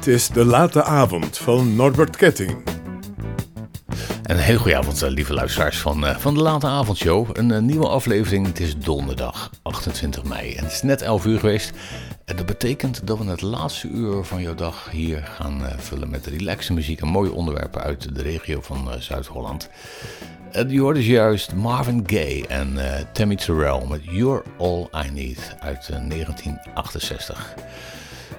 Dit is de late avond van Norbert Ketting. Een hele goede avond, eh, lieve luisteraars van, uh, van de Late Avondshow. Een uh, nieuwe aflevering. Het is donderdag 28 mei. En het is net 11 uur geweest. En dat betekent dat we het laatste uur van jouw dag hier gaan vullen met relaxe muziek en mooie onderwerpen uit de regio van Zuid-Holland. je dus juist Marvin Gaye en Tammy Terrell met You're All I Need uit 1968.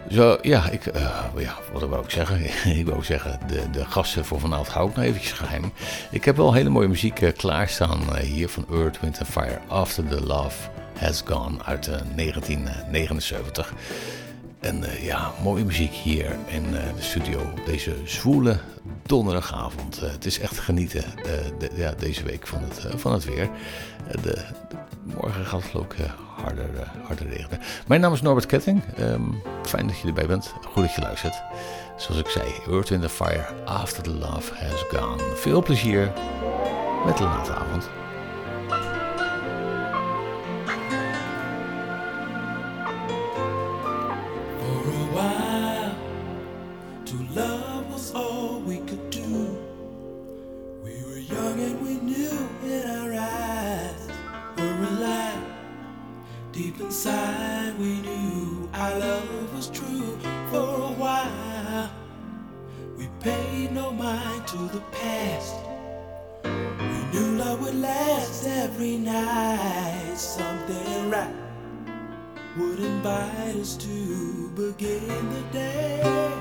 Zo, ja, ik, uh, ja, wat wou ik zeggen? ik wou zeggen, de, de gasten voor vanavond hou ik nog eventjes geheim. Ik heb wel hele mooie muziek uh, klaarstaan uh, hier van Earth, Wind Fire, After the Love Has Gone uit 1979. En ja, mooie muziek hier in de studio op deze zwoele donderdagavond. het is echt genieten de, ja, deze week van het, van het weer. de, morgen gaat het ook harder, uh, harder regenen. Mijn naam is Norbert Ketting. Um, fijn dat je erbij bent. Goed dat je luistert. Zoals ik zei, Earth in the Fire, After the Love Has Gone. Veel plezier met de late avond. Invite us to begin the day.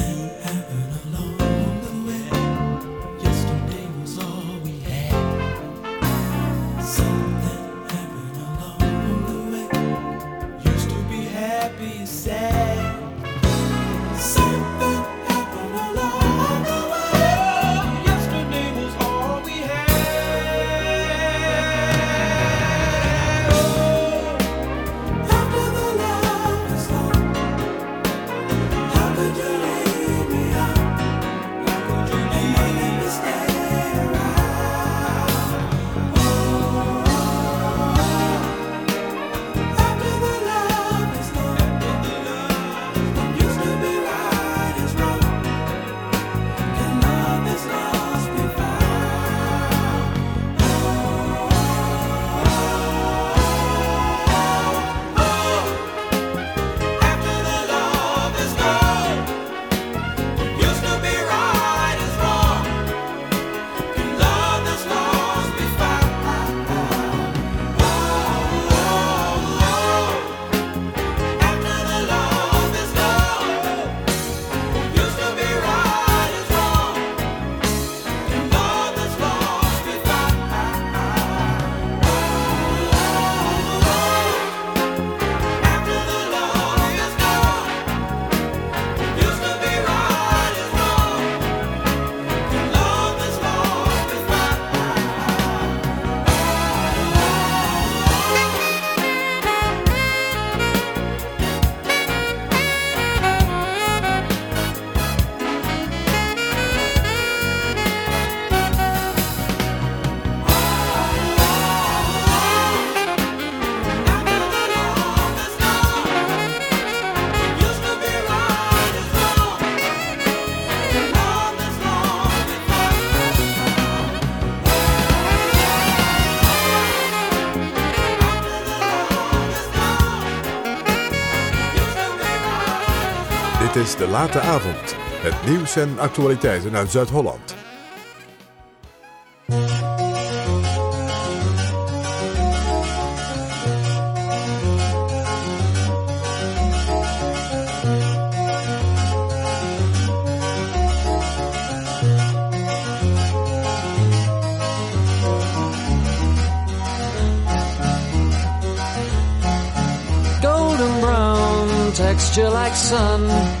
De Late Avond. Het nieuws en actualiteiten uit Zuid-Holland. golden brown texture like sun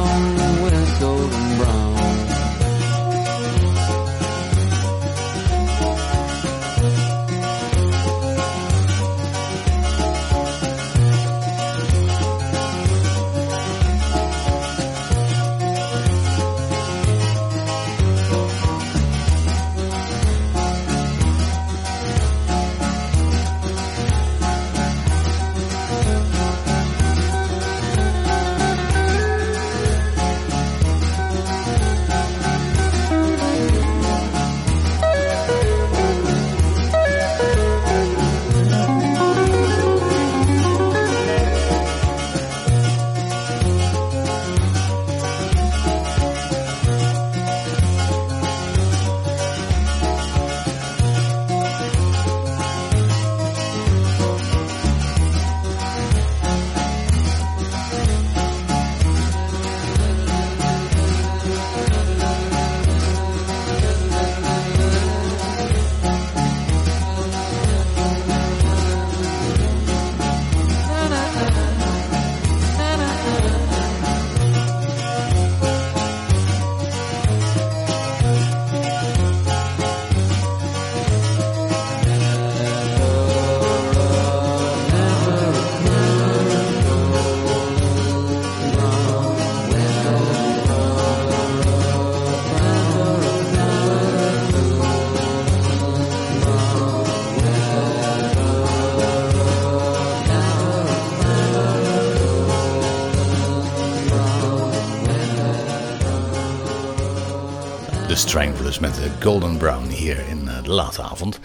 Stranglers met Golden Brown hier in eh, de late avond.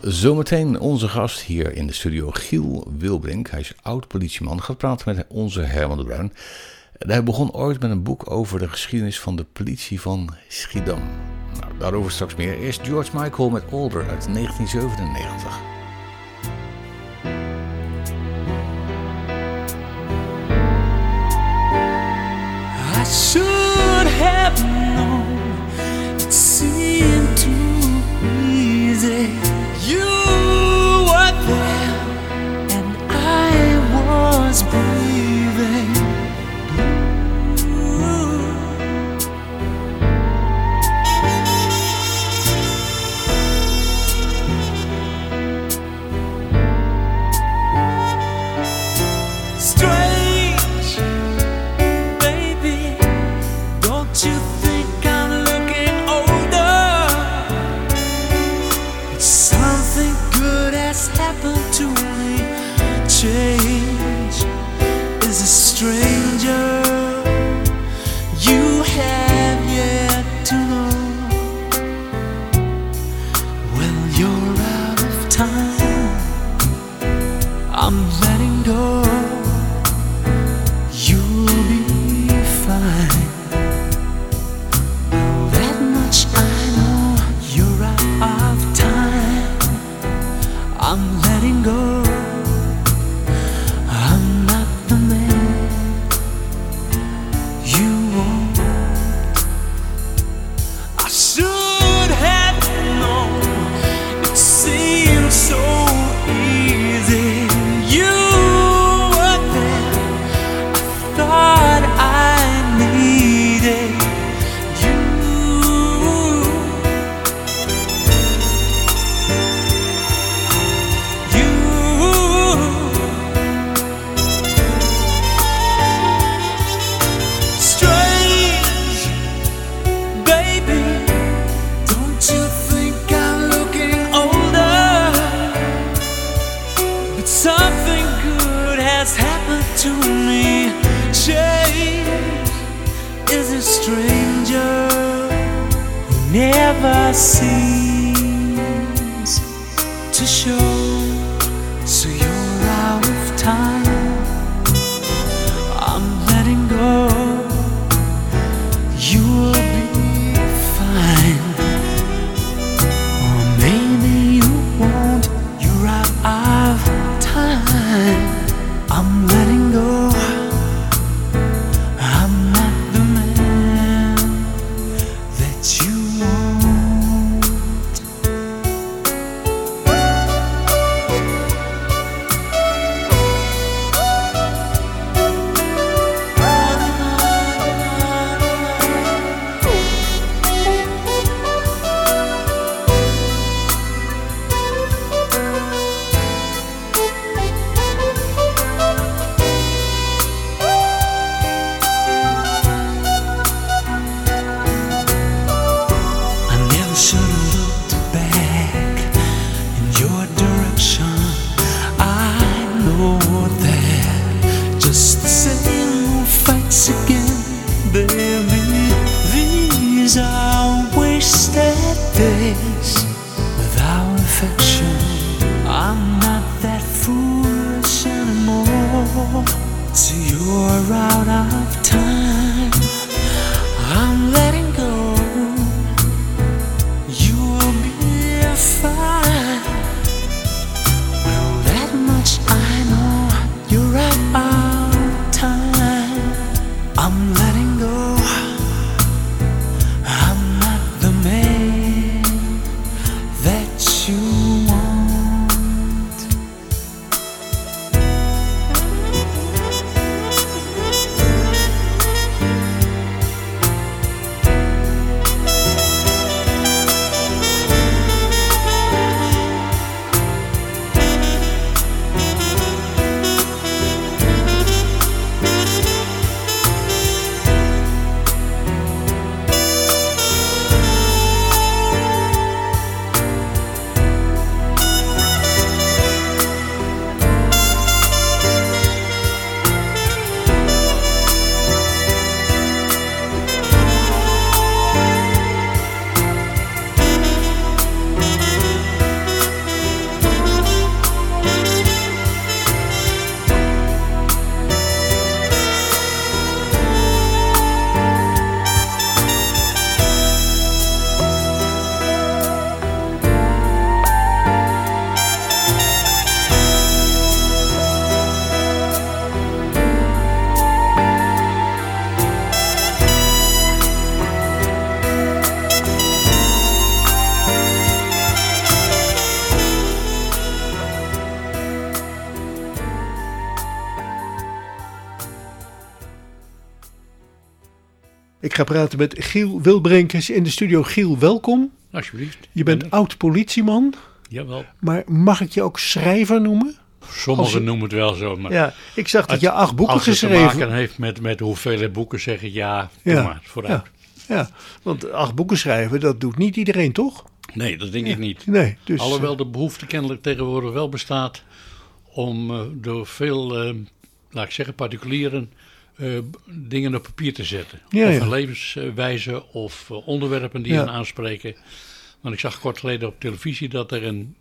Zometeen onze gast hier in de studio, Giel Wilbrink. Hij is oud-politieman, gaat praten met onze Herman de Bruin. Hij begon ooit met een boek over de geschiedenis van de politie van Schiedam. Nou, daarover straks meer. Eerst George Michael met Older uit 1997. day you were there and I was born. You're ga praten met Giel Wilbrinkers in de studio. Giel, welkom. Alsjeblieft. Je bent oud-politieman, Jawel. maar mag ik je ook schrijver noemen? Sommigen Als je- noemen het wel zo, maar Ja, ik zag dat als- je acht boeken als het te geschreven maken heeft met, met hoeveelheid boeken, zeg ik ja, Ja. maar, vooruit. Ja, want acht boeken schrijven, dat doet niet iedereen, toch? Nee, dat denk ik niet. Nee, dus... Alhoewel de behoefte kennelijk tegenwoordig wel bestaat om eh, door veel, eh, laat ik zeggen, particulieren eh, dingen op papier te zetten. Ja, of ja. een levenswijze of eh, onderwerpen die Ja. hen aanspreken. Want ik zag kort geleden op televisie dat er een,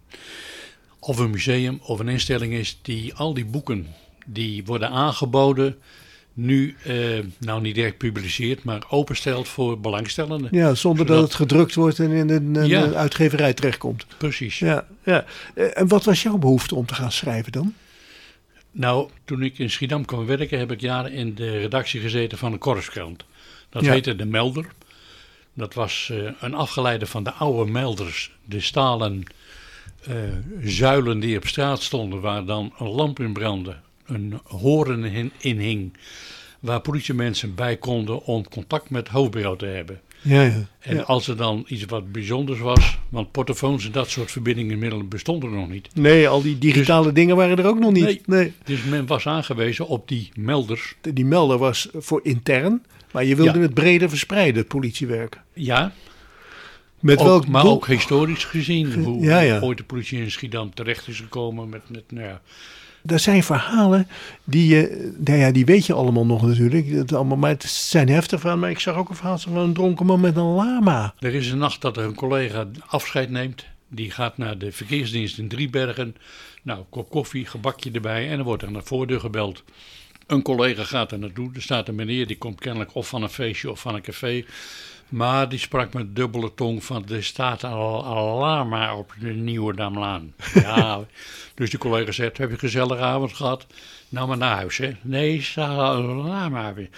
of een museum of een instelling is die al die boeken die worden aangeboden nu, eh, nou niet direct publiceert, maar openstelt voor belangstellenden. ja, zonder dat het gedrukt wordt en in een, een Ja. uitgeverij terechtkomt. Precies. Ja, ja. En wat was jouw behoefte om te gaan schrijven dan? Nou, toen ik in Schiedam kwam werken, heb ik jaren in de redactie gezeten van een korpskrant. Dat Ja. heette De Melder. Dat was eh, een afgeleide van de oude melders, de stalen eh, zuilen die op straat stonden, waar dan een lamp in brandde, een horen in, in hing, waar politiemensen bij konden om contact met het hoofdbureau te hebben. Ja, ja. En ja. als er dan iets wat bijzonders was, want portofoons en dat soort verbindingenmiddelen bestonden nog niet. Nee, al die digitale dingen waren er ook nog niet. Nee. nee. Dus men was aangewezen op die melders Die melder was voor intern, maar je wilde Ja. het breder verspreiden, het politiewerk. Ja, Met ook, welk maar doel? ook historisch gezien. Hoe ja. ooit de politie in Schiedam terecht is gekomen met, met nou ja, Er zijn verhalen die je, nou ja, die weet je allemaal nog natuurlijk. Het, allemaal, maar het zijn heftige verhalen. Maar ik zag ook een verhaal van een dronken man met een lama. Er is een nacht dat er een collega afscheid neemt. Die gaat naar de verkeersdienst in Driebergen. Nou, kop koffie, gebakje erbij. En dan wordt er aan de voordeur gebeld. Een collega gaat er naartoe. Er staat een meneer, die komt kennelijk of van een feestje of van een café. Maar die sprak met dubbele tong van er staat al alarma op de Nieuwe Damlaan. Ja, dus die collega zegt, heb je een gezellige avond gehad? Nou maar naar huis, hè. Nee, staat alarma weer.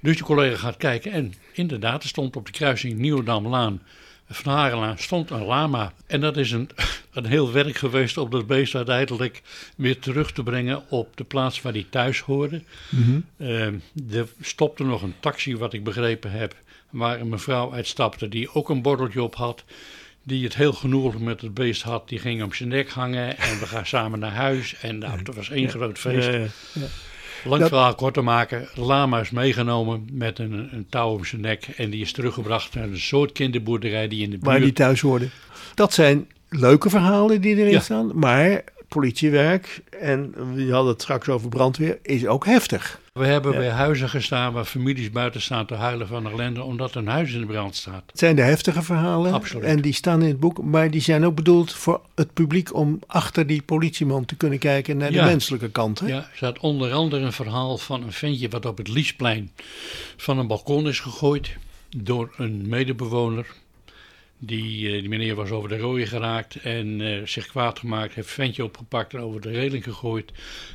Dus die collega gaat kijken en inderdaad, er stond op de kruising Nieuwedamlaan, Van Harelaan, stond een lama. En dat is een, een heel werk geweest om dat beest uiteindelijk weer terug te brengen op de plaats waar hij thuis hoorde. Ehm, er stopte nog een taxi, wat ik begrepen heb, waar een mevrouw uitstapte die ook een bordeltje op had. Die het heel genoeglijk met het beest had. Die ging om zijn nek hangen en we gaan samen naar huis. En nou, dat was één groot feest. Eh, Lang Dat- verhaal kort te maken. Lama is meegenomen met een, een touw om zijn nek. En die is teruggebracht naar een soort kinderboerderij die in de buurt... waar die thuis hoorde. Dat zijn leuke verhalen die erin Ja. staan. Maar politiewerk, en we hadden het straks over brandweer, is ook heftig. We hebben Ja. bij huizen gestaan waar families buiten staan te huilen van ellende omdat hun huis in de brand staat. Het zijn de heftige verhalen. Absoluut. En die staan in het boek. Maar die zijn ook bedoeld voor het publiek om achter die politieman te kunnen kijken naar Ja. de menselijke kant. Hè? Ja, er staat onder andere een verhaal van een ventje wat op het Liesplein van een balkon is gegooid door een medebewoner. Die, eh, die meneer was over de rooien geraakt en eh, zich kwaad gemaakt, heeft ventje opgepakt en over de reling gegooid.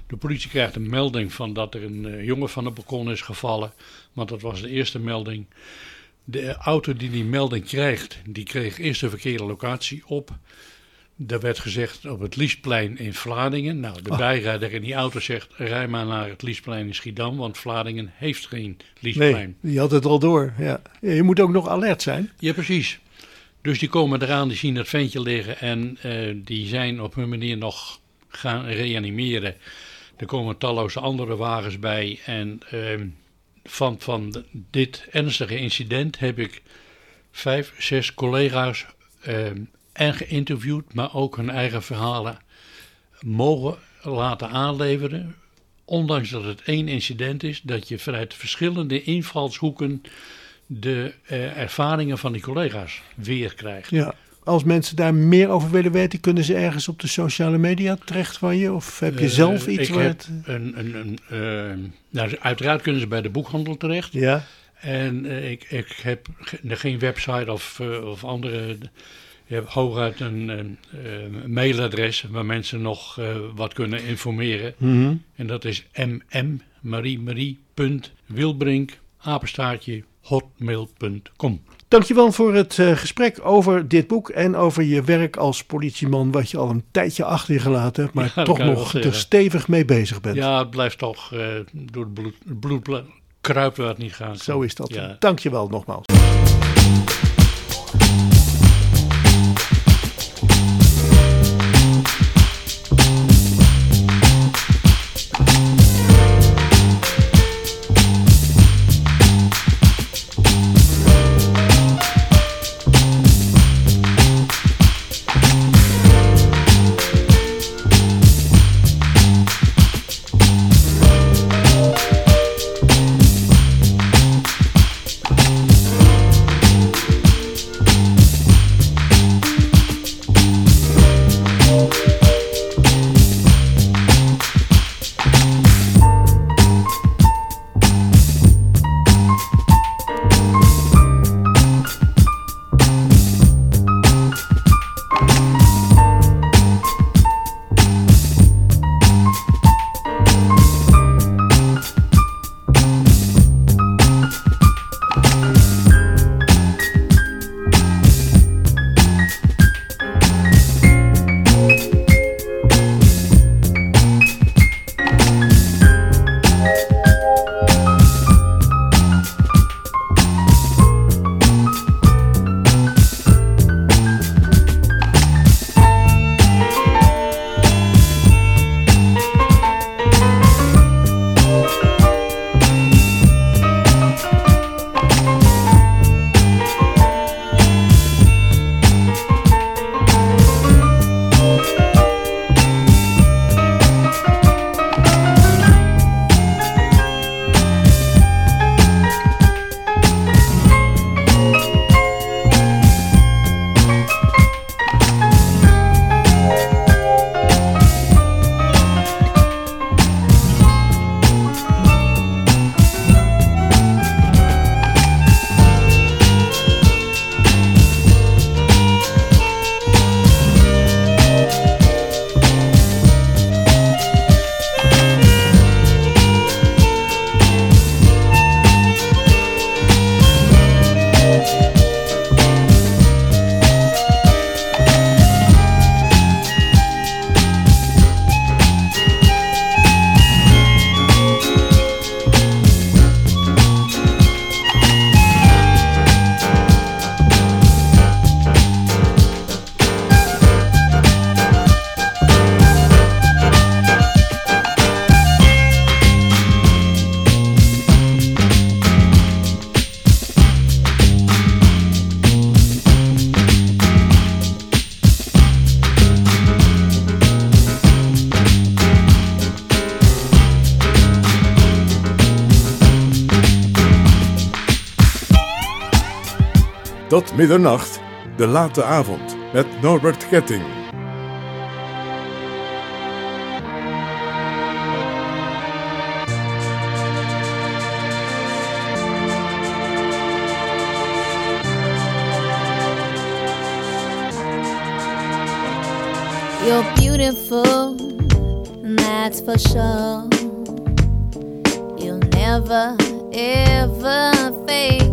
De politie krijgt een melding van dat er een eh, jongen van het balkon is gevallen, want dat was de eerste melding. De auto die die melding krijgt, die kreeg eerst de verkeerde locatie op. Er werd gezegd op het Liesplein in Vlaardingen. Nou, de bijrijder in die auto zegt, rij maar naar het Liesplein in Schiedam, want Vlaardingen heeft geen Liesplein. Nee, die had het al door. Ja, Je moet ook nog alert zijn. Ja, precies. Dus die komen eraan, die zien dat ventje liggen en eh, die zijn op hun manier nog gaan reanimeren. Er komen talloze andere wagens bij en ehm, van, van dit ernstige incident heb ik vijf, zes collega's ehm, en geïnterviewd, maar ook hun eigen verhalen mogen laten aanleveren. Ondanks dat het één incident is, dat je vanuit verschillende invalshoeken de eh, ervaringen van die collega's weer krijgt. Ja. Als mensen daar meer over willen weten, kunnen ze ergens op de sociale media terecht van je? Of heb je Eh, zelf iets ik waar heb het... een, een, een, eh, nou, uiteraard kunnen ze bij de boekhandel terecht. Ja, En ik, ik heb ge- geen website of, of andere. Je hebt hooguit een, een mailadres waar mensen nog wat kunnen informeren. Mhm. En dat is mmariemarie.wilbrink, apenstaartje, hotmail.com. Dankjewel voor het eh, gesprek over dit boek en over je werk als politieman, wat je al een tijdje achter gelaten hebt, maar toch nog te stevig mee bezig bent. Ja, het blijft toch eh, door het bloed, bloed, kruipen waar het niet gaat. Zo is dat. Ja. Dankjewel nogmaals. Middernacht, de late avond met Norbert Ketting. You're beautiful, that's for sure. You'll never ever fade.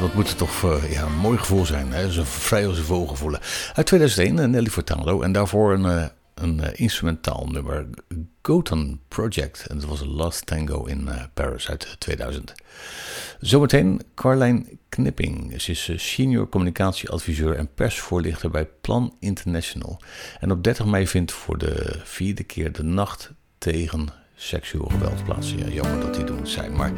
Wat moet het toch voor ja, een mooi gevoel zijn. Hè? Zo vrij als een vogel voelen. Uit 2001, eh, Nelly Furtado. En daarvoor een, eh, een eh, instrumentaal nummer. Goten Project. En dat was Last Tango in eh, Paris uit 2000. Zometeen Carlijn Knipping. Ze is eh, senior communicatieadviseur en persvoorlichter bij Plan International. En op 30 mei vindt voor de vierde keer de nacht tegen seksueel geweld plaats. Ja, jammer dat die er moet zijn, maar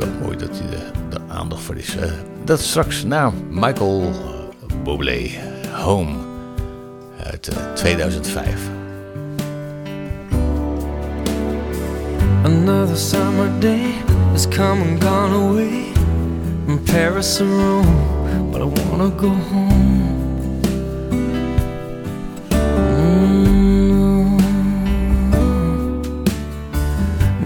wel mooi dat hij de, aandacht voor is. Eh, dat straks na Michael Bublé, Home, uit eh, 2005. Another summer day has come and gone away from Paris and Rome, but I wanna go home.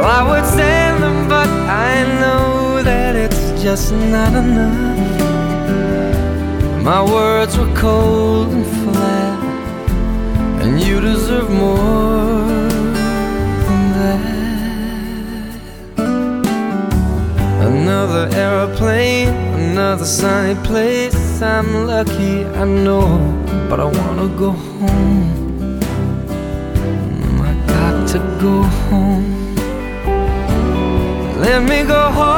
Well, I would send them, but I know that it's just not enough. My words were cold and flat, and you deserve more than that. Another aeroplane, another sunny place. I'm lucky, I know, but I wanna go home. I got to go home. Let me go home.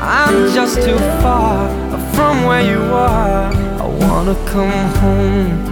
I'm just too far from where you are. I wanna come home.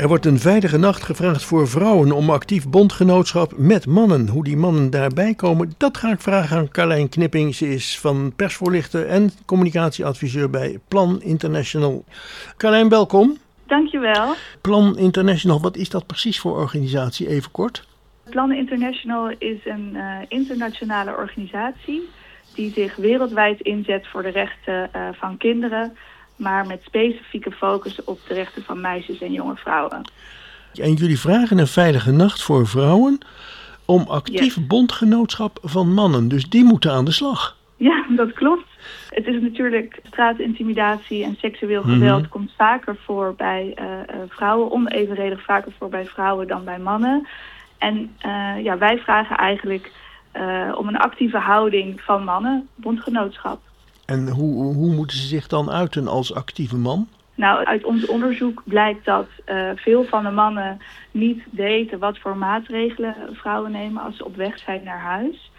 Er wordt een veilige nacht gevraagd voor vrouwen om actief bondgenootschap met mannen. Hoe die mannen daarbij komen, dat ga ik vragen aan Carlijn Knipping. Ze is van persvoorlichter en communicatieadviseur bij Plan International. Carlijn, welkom. Dankjewel. Plan International, wat is dat precies voor organisatie? Even kort. Plan International is een eh, internationale organisatie die zich wereldwijd inzet voor de rechten eh, van kinderen, maar met specifieke focus op de rechten van meisjes en jonge vrouwen. En jullie vragen een veilige nacht voor vrouwen om actief bondgenootschap van mannen. Dus die moeten aan de slag. Ja, dat klopt. Het is natuurlijk straatintimidatie en seksueel Mhm. geweld komt vaker voor bij eh, eh, vrouwen, onevenredig vaker voor bij vrouwen dan bij mannen. En eh, ja, wij vragen eigenlijk om een actieve houding van mannen, bondgenootschap. En hoe, hoe moeten ze zich dan uiten als actieve man? Nou, uit ons onderzoek blijkt dat eh, veel van de mannen niet weten wat voor maatregelen vrouwen nemen als ze op weg zijn naar huis.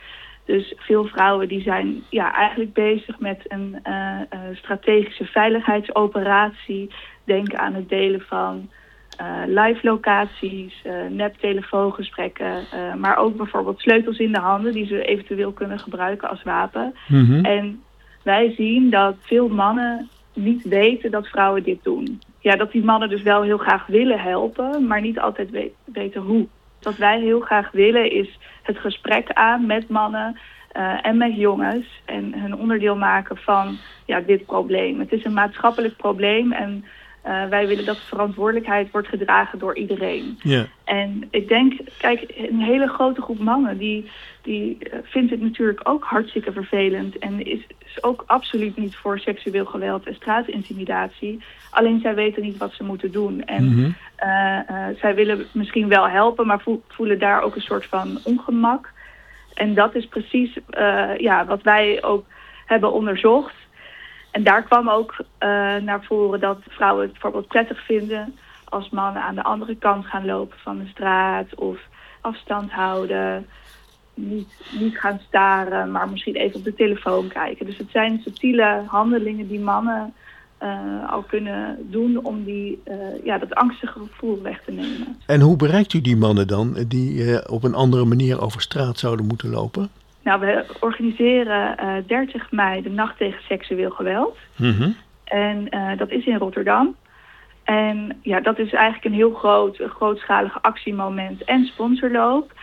Dus veel vrouwen die zijn ja, eigenlijk bezig met een eh, strategische veiligheidsoperatie. Denk aan het delen van eh, live locaties, eh nep-telefoongesprekken, maar ook bijvoorbeeld sleutels in de handen die ze eventueel kunnen gebruiken als wapen. En wij zien dat veel mannen niet weten dat vrouwen dit doen. Ja, dat die mannen dus wel heel graag willen helpen, maar niet altijd we- weten hoe. Wat wij heel graag willen is het gesprek aan met mannen eh, en met jongens en hun onderdeel maken van ja, dit probleem. Het is een maatschappelijk probleem en eh, wij willen dat de verantwoordelijkheid wordt gedragen door iedereen. En ik denk, kijk, een hele grote groep mannen die, die eh, vindt het natuurlijk ook hartstikke vervelend. En is, is ook absoluut niet voor seksueel geweld en straatintimidatie. Alleen zij weten niet wat ze moeten doen. En eh, eh, zij willen misschien wel helpen, maar voel- voelen daar ook een soort van ongemak. En dat is precies ja, wat wij ook hebben onderzocht. En daar kwam ook eh, naar voren dat vrouwen het bijvoorbeeld prettig vinden als mannen aan de andere kant gaan lopen van de straat of afstand houden. Niet, niet gaan staren, maar misschien even op de telefoon kijken. Dus het zijn subtiele handelingen die mannen eh, al kunnen doen om die, eh, ja, dat angstige gevoel weg te nemen. En hoe bereikt u die mannen dan die op een andere manier over straat zouden moeten lopen? Nou, we organiseren eh 30 mei de Nacht tegen Seksueel Geweld. En eh, dat is in Rotterdam. En ja, dat is eigenlijk een heel groot, grootschalig actiemoment en sponsorloop.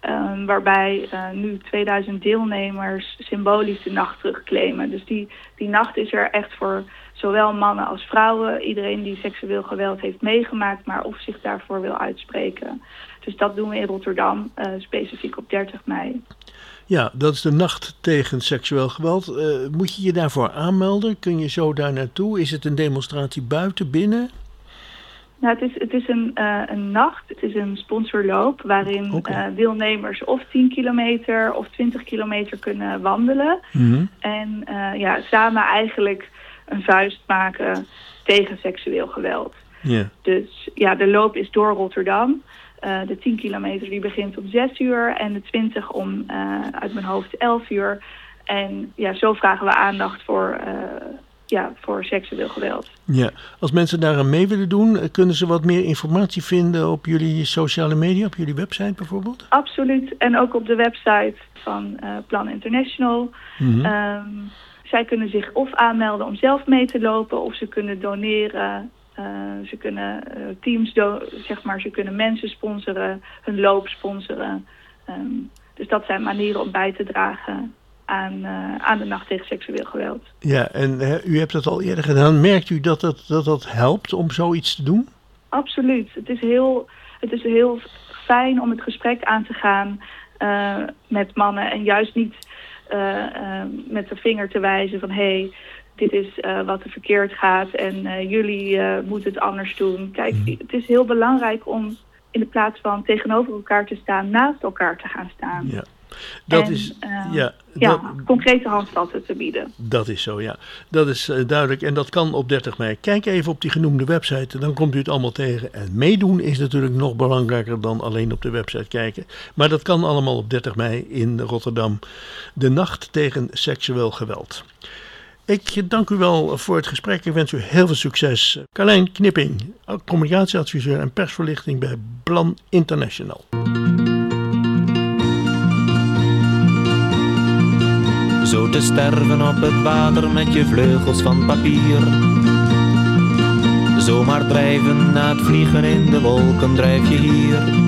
eh, waarbij eh, nu 2000 deelnemers symbolisch de nacht terugclaimen. Dus die, die nacht is er echt voor zowel mannen als vrouwen. Iedereen die seksueel geweld heeft meegemaakt, maar of zich daarvoor wil uitspreken. Dus dat doen we in Rotterdam, eh, specifiek op 30 mei. Ja, dat is de nacht tegen seksueel geweld. Eh, moet je je daarvoor aanmelden? Kun je zo daar naartoe? Is het een demonstratie buiten, binnen? Nou, het is, het is een, eh, een nacht, het is een sponsorloop waarin Oké. eh, deelnemers of 10 kilometer of 20 kilometer kunnen wandelen. En eh, ja, samen eigenlijk een vuist maken tegen seksueel geweld. Dus ja, de loop is door Rotterdam. Eh, de 10 kilometer die begint om 6 uur en de 20 om eh, uit mijn hoofd 11 uur. En ja, zo vragen we aandacht voor, eh, ja, voor seksueel geweld. ja. Als mensen daaraan mee willen doen, kunnen ze wat meer informatie vinden op jullie sociale media, op jullie website bijvoorbeeld? Absoluut. En ook op de website van Plan International. Ehm, zij kunnen zich of aanmelden om zelf mee te lopen of ze kunnen doneren. Eh, ze kunnen eh, teams, zeg maar, ze kunnen mensen sponsoren, hun loop sponsoren. Ehm, dus dat zijn manieren om bij te dragen aan, eh, aan de nacht tegen seksueel geweld. Ja, en u hebt dat al eerder gedaan. Merkt u dat dat, dat dat helpt om zoiets te doen? Absoluut. Het is heel, het is heel fijn om het gesprek aan te gaan met mannen. En juist niet met de vinger te wijzen van... hé, hey, dit is eh, wat er verkeerd gaat en eh, jullie eh, moeten het anders doen. Kijk, het is heel belangrijk om in de plaats van tegenover elkaar te staan... naast elkaar te gaan staan. Ja. Dat En, is, ja, Ja, dat, concrete handvatten te bieden. dat is zo, ja. Dat is duidelijk en dat kan op 30 mei. Kijk even op die genoemde website, dan komt u het allemaal tegen. En meedoen is natuurlijk nog belangrijker dan alleen op de website kijken. Maar dat kan allemaal op 30 mei in Rotterdam. De nacht tegen seksueel geweld. Ik dank u wel voor het gesprek. Ik wens u heel veel succes. Carlijn Knipping, communicatieadviseur en persverlichting bij Plan International. Zo te sterven op het water met je vleugels van papier. Zomaar drijven na het vliegen in de wolken drijf je hier.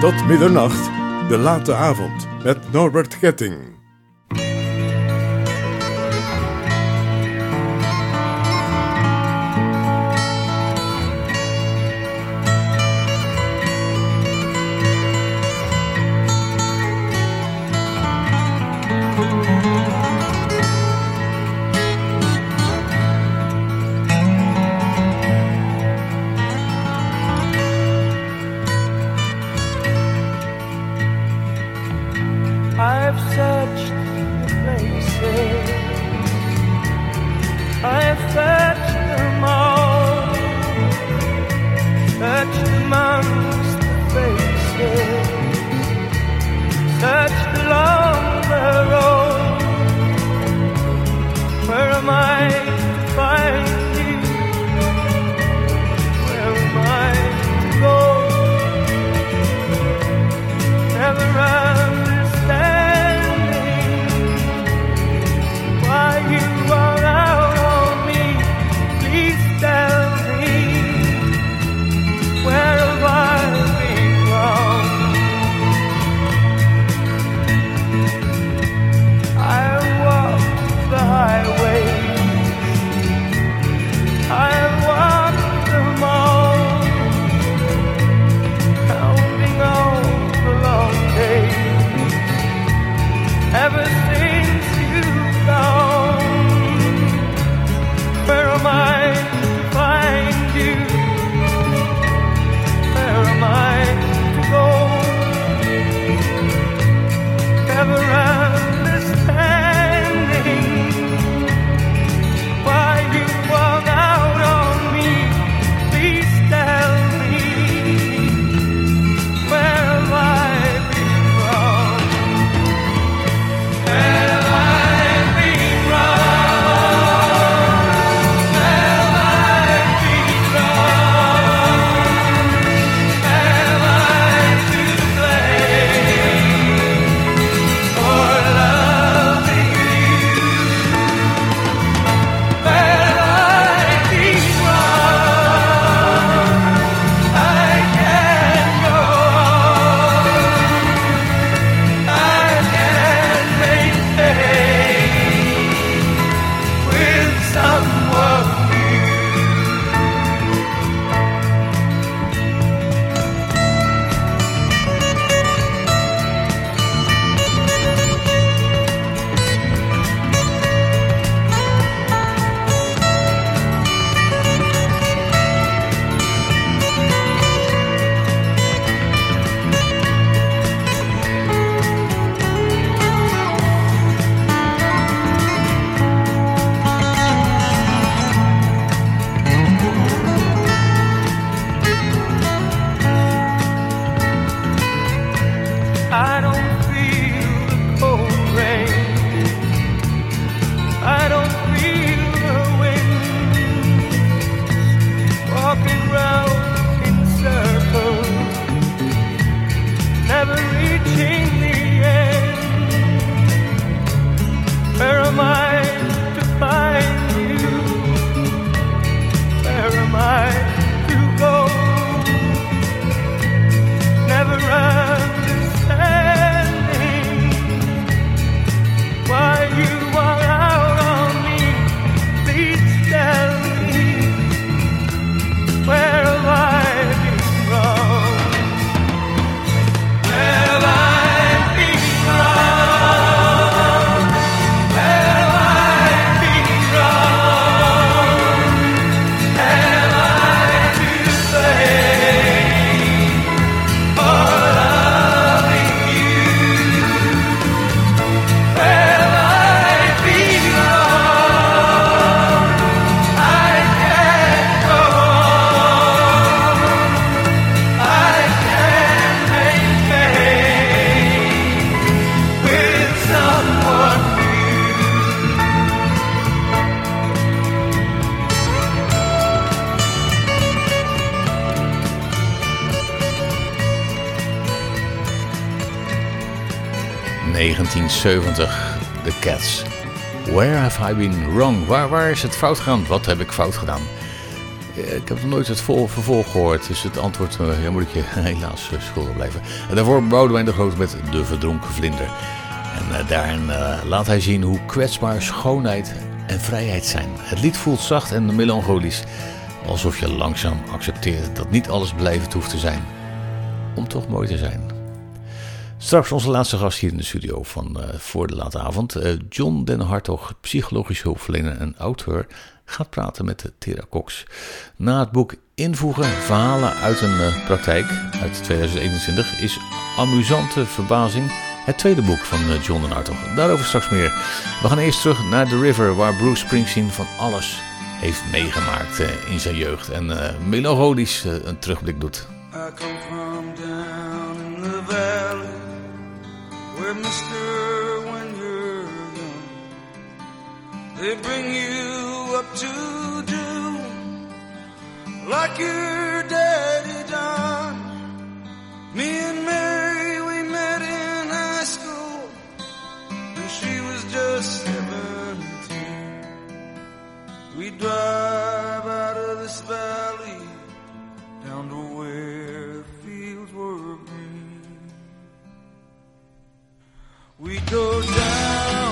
Tot middernacht, de late avond, met Norbert Ketting. 1970, The Cats. Where have I been wrong? Waar, waar is het fout gegaan? Wat heb ik fout gedaan? Eh, Ik heb nog nooit het vol, vervolg gehoord, dus het antwoord eh, moet ik je helaas eh, schuldig blijven. En daarvoor Boudewijn de Groot met De Verdronken Vlinder. En eh, daarin laat hij zien hoe kwetsbaar schoonheid en vrijheid zijn. Het lied voelt zacht en melancholisch, alsof je langzaam accepteert dat niet alles blijvend hoeft te zijn, om toch mooi te zijn. Straks onze laatste gast hier in de studio van eh, Voor de Late Avond. eh, John Den Hartog, psychologisch hulpverlener en auteur, gaat praten met Tera Cox. Na het boek Invoegen, verhalen uit een eh, praktijk uit 2021 is Amusante Verbazing het tweede boek van John Den Hartog. Daarover straks meer. We gaan eerst terug naar The River, waar Bruce Springsteen van alles heeft meegemaakt in zijn jeugd. En melancholisch een terugblik doet. Where mister when you're young they bring you up to do like your daddy done. Me and Mary we met in high school and she was just 17 we drive out of this valley We go down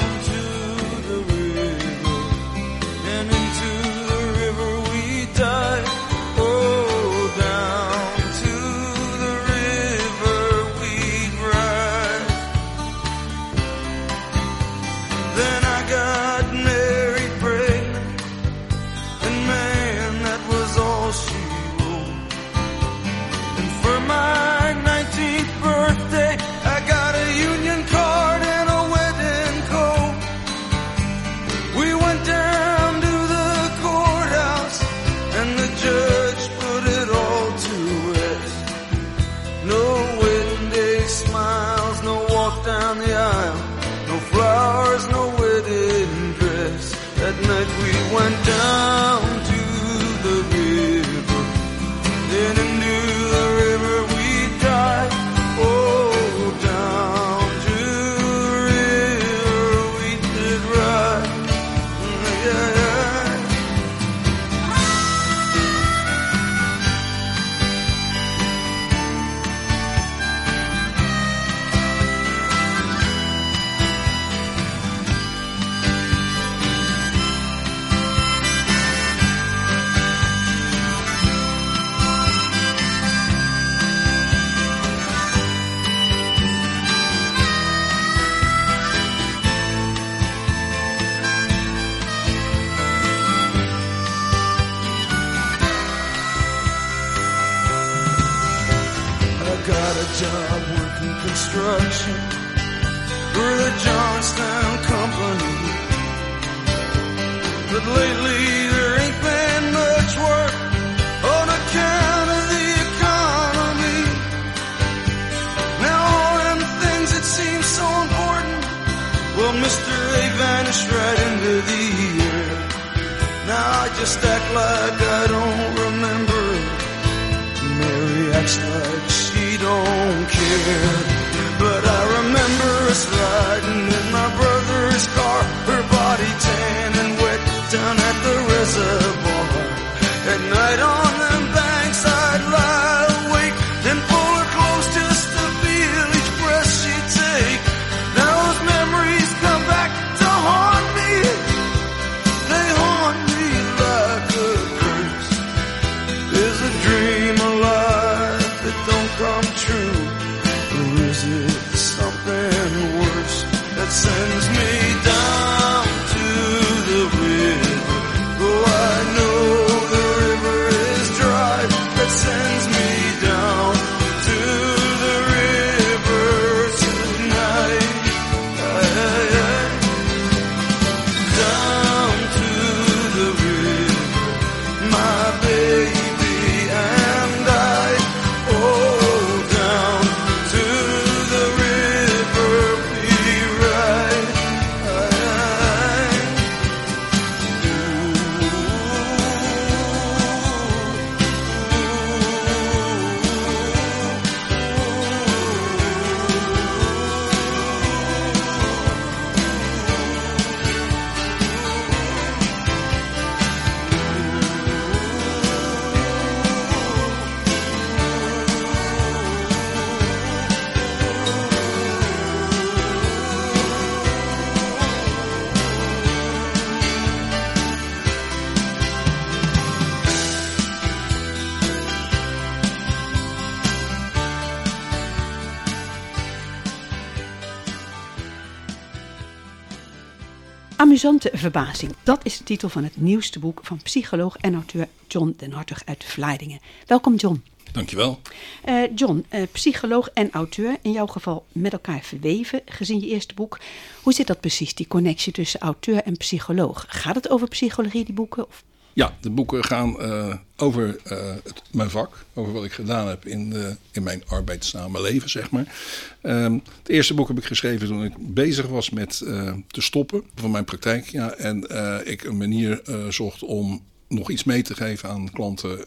verbazing, dat is de titel van het nieuwste boek van psycholoog en auteur John den Hartog uit Vlaardingen. Welkom John. Dankjewel. Eh John, eh, psycholoog en auteur, in jouw geval met elkaar verweven, gezien je eerste boek. Hoe zit dat precies, die connectie tussen auteur en psycholoog? Gaat het over psychologie, die boeken? Of? Ja, de boeken gaan eh, over eh, het, mijn vak, over wat ik gedaan heb in, de, in mijn arbeidszame leven, zeg maar. Ehm, het eerste boek heb ik geschreven toen ik bezig was met eh, te stoppen van mijn praktijk. Ja, en ik een manier zocht om nog iets mee te geven aan klanten,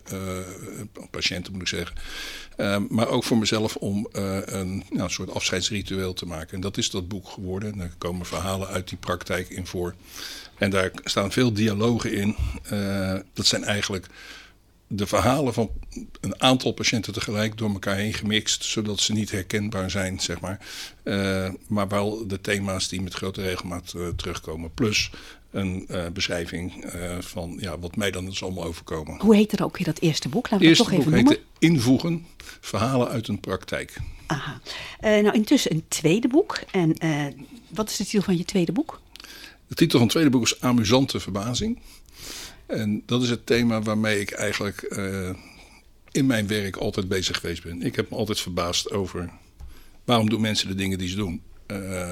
patiënten moet ik zeggen. Ehm, maar ook voor mezelf om een, nou, soort afscheidsritueel te maken. En dat is dat boek geworden. En er komen verhalen uit die praktijk in voor. En daar staan veel dialogen in. Uh, dat zijn eigenlijk de verhalen van een aantal patiënten tegelijk door elkaar heen gemixt, zodat ze niet herkenbaar zijn, zeg maar. Maar wel de thema's die met grote regelmaat terugkomen. Plus een beschrijving van ja, wat mij dan is allemaal overkomen. Hoe heet er ook weer dat eerste boek? Laten we het toch even noemen. Invoegen, verhalen uit een praktijk. Aha. nou, intussen een tweede boek. En wat is de titel van je tweede boek? De titel van het tweede boek is Amusante Verbazing. En dat is het thema waarmee ik eigenlijk in mijn werk altijd bezig geweest ben. Ik heb me altijd verbaasd over waarom doen mensen de dingen die ze doen.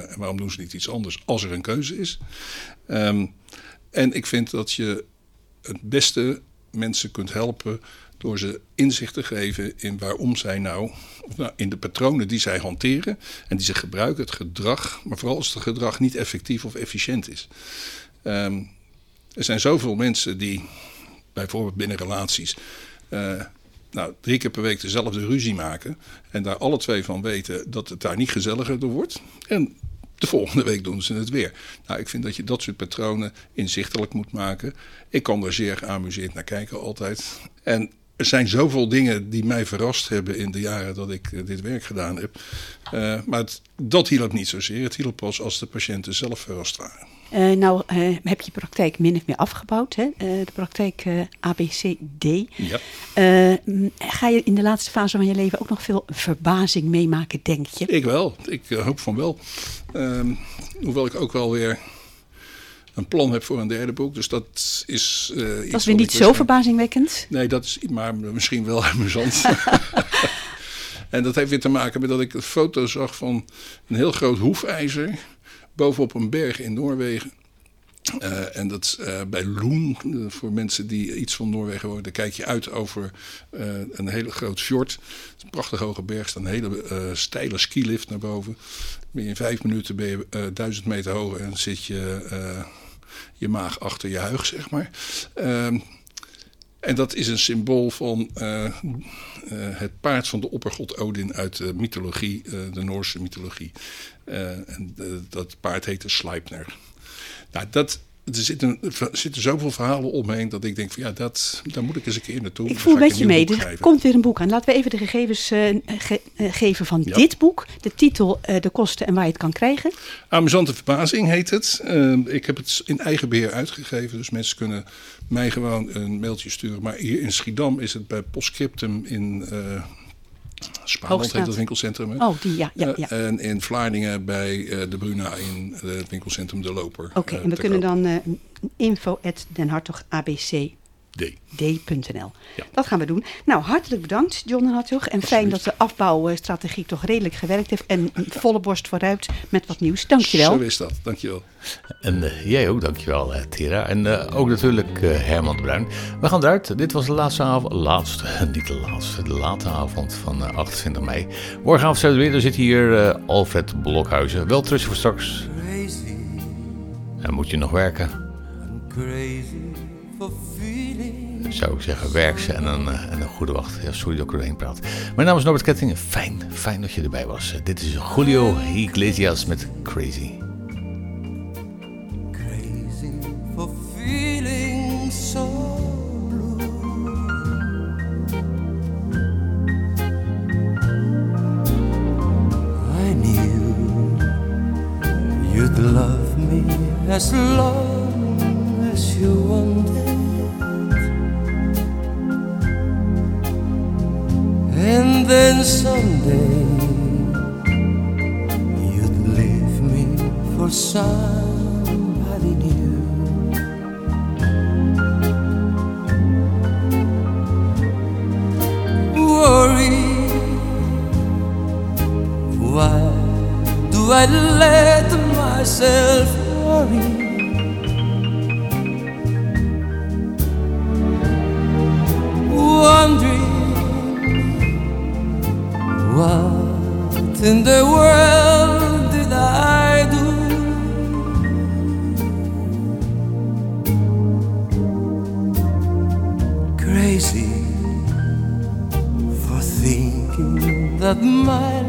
En waarom doen ze niet iets anders als er een keuze is. Um, en ik vind dat je het beste mensen kunt helpen door ze inzicht te geven in waarom zij nou, nou, in de patronen die zij hanteren en die ze gebruiken, het gedrag, maar vooral als het gedrag niet effectief of efficiënt is. Um, er zijn zoveel mensen die bijvoorbeeld binnen relaties uh, nou, drie keer per week dezelfde ruzie maken en daar alle twee van weten dat het daar niet gezelliger door wordt. En de volgende week doen ze het weer. Nou, ik vind dat je dat soort patronen inzichtelijk moet maken. Ik kan er zeer geamuseerd naar kijken altijd. En er zijn zoveel dingen die mij verrast hebben in de jaren dat ik eh, dit werk gedaan heb. Uh, maar het, dat hielp niet zozeer. Het hielp pas als de patiënten zelf verrast waren. Uh, nou uh, heb je praktijk min of meer afgebouwd, hè? de praktijk ABCD. Ja. ga je in de laatste fase van je leven ook nog veel verbazing meemaken, denk je? Ik wel, ik hoop van wel. Ehm, hoewel ik ook wel weer een plan heb voor een derde boek. Dus dat is. Uh, dat is weer niet zo verbazingwekkend. Nee, dat is maar misschien wel amusant. en dat heeft weer te maken met dat ik een foto zag van een heel groot hoefijzer bovenop een berg in Noorwegen. Uh, en dat is uh, bij Loen, uh, voor mensen die iets van Noorwegen horen, daar kijk je uit over een hele groot fjord. Een prachtig hoge berg, staat een hele steile skilift naar boven. In vijf minuten ben je duizend meter hoog en zit je je maag achter je huig, zeg maar. En dat is een symbool van het paard van de oppergod Odin uit de mythologie, de Noorse mythologie. en dat paard heette Sleipner. Nou, dat, er zitten, er zitten zoveel verhalen omheen dat ik denk van ja, dat, daar moet ik eens een keer naartoe. Ik voel met je mee, er komt weer een boek aan. Laten we even de gegevens uh, ge, uh, geven van ja. dit boek. De titel, uh, de kosten en waar je het kan krijgen. Amusante verbazing heet het. Ik heb het in eigen beheer uitgegeven, dus mensen kunnen mij gewoon een mailtje sturen. Maar hier in Schiedam is het bij Postscriptum in Spaarland heet dat winkelcentrum. Hè? Oh, die, ja. ja, ja. Uh, en in Vlaardingen bij uh, de Bruna in het winkelcentrum De Loper. Oké, okay, en we kunnen koop. dan info at D.nl. Ja. Dat gaan we doen. Nou, hartelijk bedankt, John en Hartog. En fijn dat de afbouwstrategie toch redelijk gewerkt heeft. En volle borst vooruit met wat nieuws. Dankjewel. Zo is dat. Dankjewel. En uh, jij ook, dankjewel, uh, Tira. En uh, ook natuurlijk Herman de Bruin. We gaan eruit. Dit was de laatste avond. Laatste, niet de laatste. De late avond van 28 mei. Morgenavond zijn we weer. Er zit hier Alfred Blokhuizen. Wel terug voor straks. Crazy. En moet je nog werken? Crazy for zou ik zeggen, werk ze en een, en een goede wacht. Ja, sorry dat ik erheen praat. Mijn naam is Norbert Kettingen. Fijn, fijn dat je erbij was. Dit is Julio Iglesias met Crazy. Crazy for feeling so. I knew you'd love me as long as you wanted. And then someday you'd leave me for somebody new. Worry, why do I let myself worry? Wondering. What in the world did I do? Crazy for thinking that my